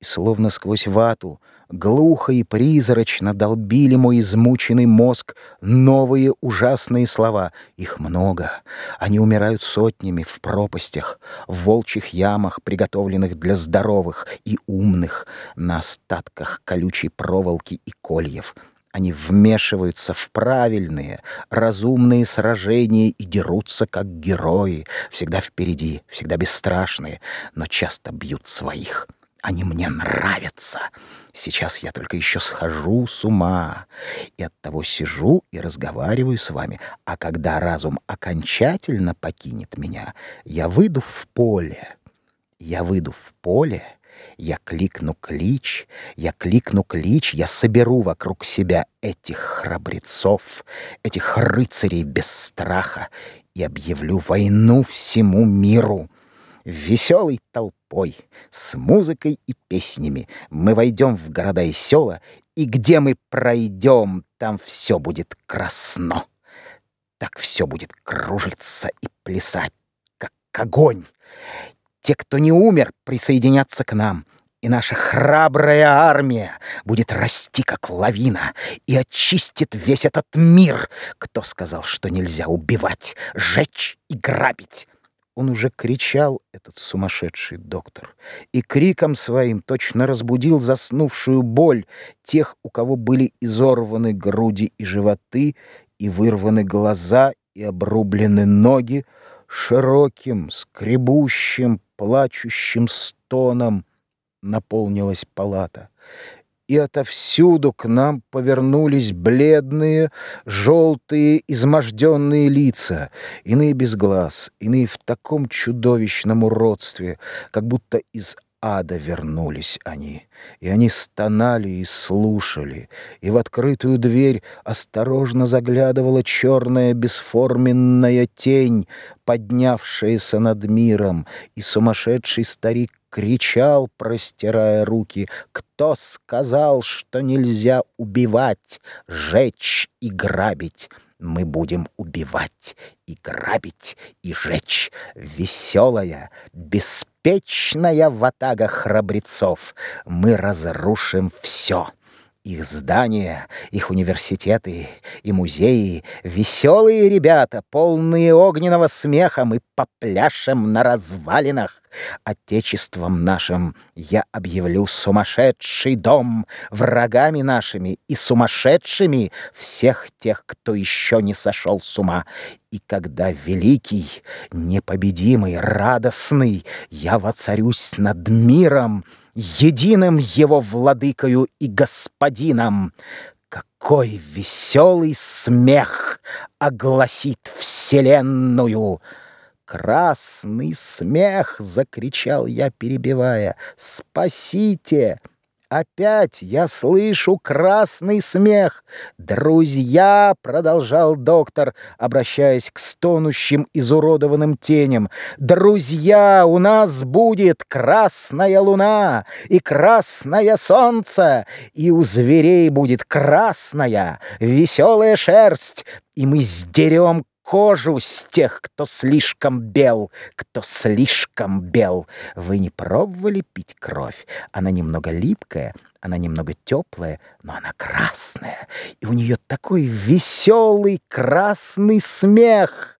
Словно сквозь вату, глухо и призрачно долбили мой измученный мозг новые ужасные слова. Их много. Они умирают сотнями в пропастях, в волчьих ямах, приготовленных для здоровых и умных, на остатках колючей проволоки и кольев. Они вмешиваются в правильные, разумные сражения и дерутся как герои, всегда впереди, всегда бесстрашные, но часто бьют своих. Они мне нравятся. Сейчас я только еще схожу с ума. И от того сижу и разговариваю с вами. А когда разум окончательно покинет меня, я выйду в поле. Я выйду в поле, я кликну клич, я кликну клич, я соберу вокруг себя этих храбрецов, этих рыцарей без страха и объявлю войну всему миру. Веселой толпой, с музыкой и песнями мы войдем в города и села, и где мы пройдем, там все будет красно. Так все будет кружиться и плясать, как огонь. Те, кто не умер, присоединятся к нам, и наша храбрая армия будет расти, как лавина, и очистит весь этот мир. Кто сказал, что нельзя убивать, жечь и грабить? Он уже кричал, этот сумасшедший доктор, и криком своим точно разбудил заснувшую боль тех, у кого были изорваны груди и животы, и вырваны глаза, и обрублены ноги, широким, скребущим, плачущим стоном наполнилась палата и отовсюду к нам повернулись бледные, желтые, изможденные лица, иные без глаз, иные в таком чудовищном уродстве, как будто из ада вернулись они. И они стонали и слушали, и в открытую дверь осторожно заглядывала черная бесформенная тень, поднявшаяся над миром, и сумасшедший старик кричал, простирая руки, «Кто сказал, что нельзя убивать, жечь и грабить?» Мы будем убивать и грабить и жечь. Веселая, беспечная ватага храбрецов. Мы разрушим все их здания, их университеты и музеи, веселые ребята, полные огненного смеха, мы попляшем на развалинах. Отечеством нашим я объявлю сумасшедший дом, врагами нашими и сумасшедшими всех тех, кто еще не сошел с ума. И когда великий, непобедимый, радостный, я воцарюсь над миром, единым его владыкою и господином, какой веселый смех огласит вселенную! «Красный смех!» — закричал я, перебивая. «Спасите!» Опять я слышу красный смех. «Друзья!» — продолжал доктор, обращаясь к стонущим изуродованным теням. «Друзья, у нас будет красная луна и красное солнце, и у зверей будет красная веселая шерсть, и мы сдерем кожу с тех, кто слишком бел, кто слишком бел. Вы не пробовали пить кровь? Она немного липкая, она немного теплая, но она красная, и у нее такой веселый красный смех.